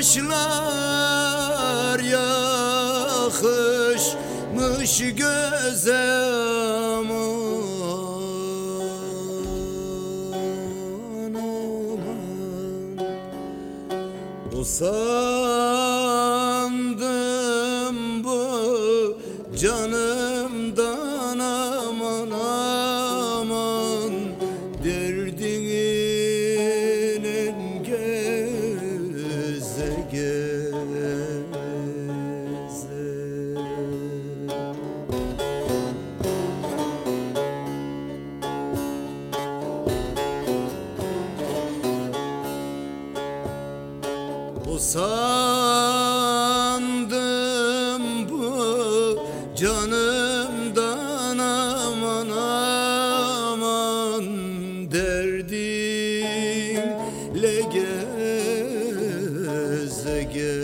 Kaşlar yakışmış göze aman aman. O sandım bu canımdan aman aman sandım bu canımdan aman aman derdimle geze geze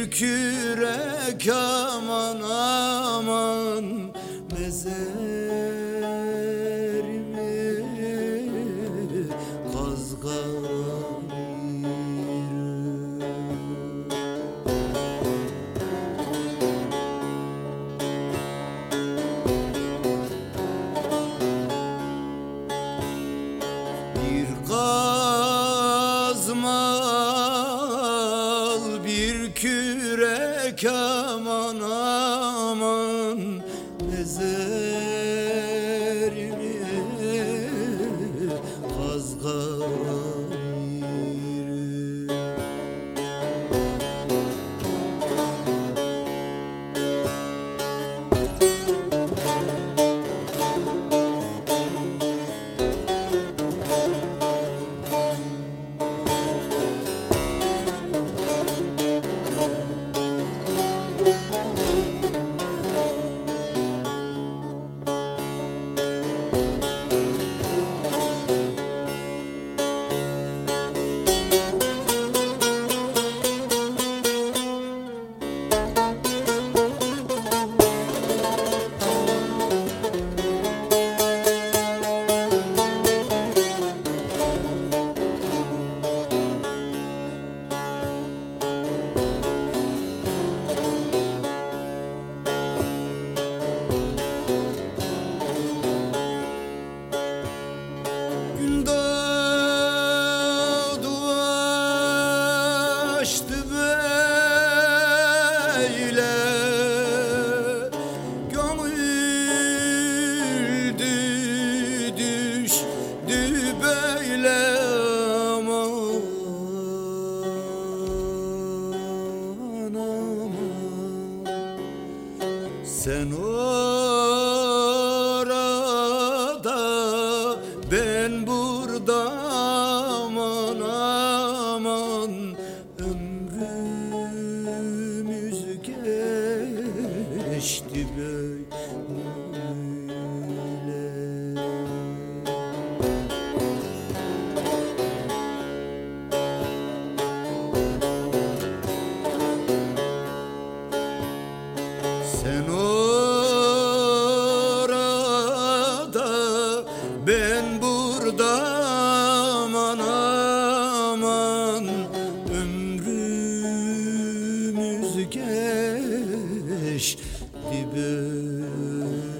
bir kürek aman aman mezerimi kürek açtı böyle. Gömüldü düştü böyle aman aman. Sen orada ben burada. die Böen.